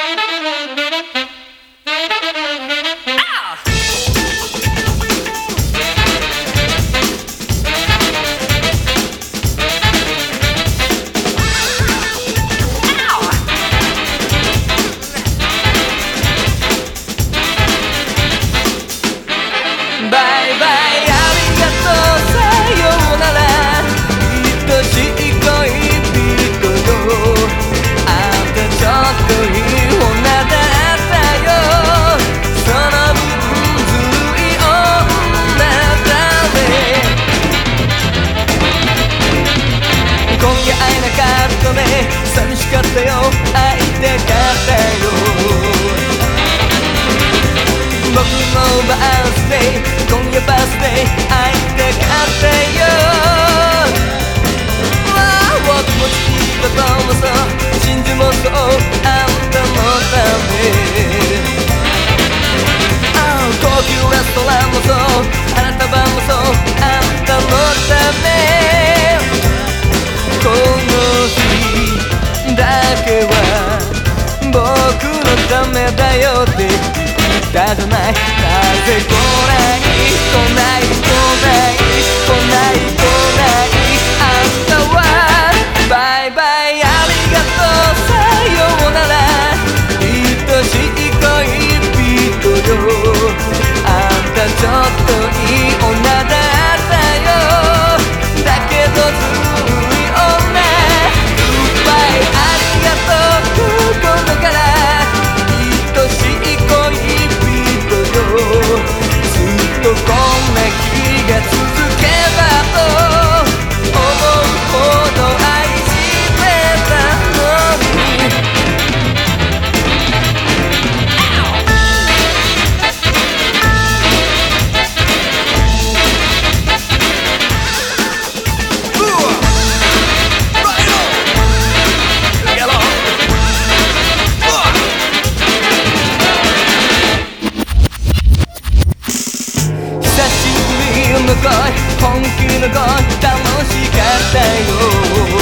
Thank you. って言ったじゃない。なぜこう恋本気の恋楽しかったよ。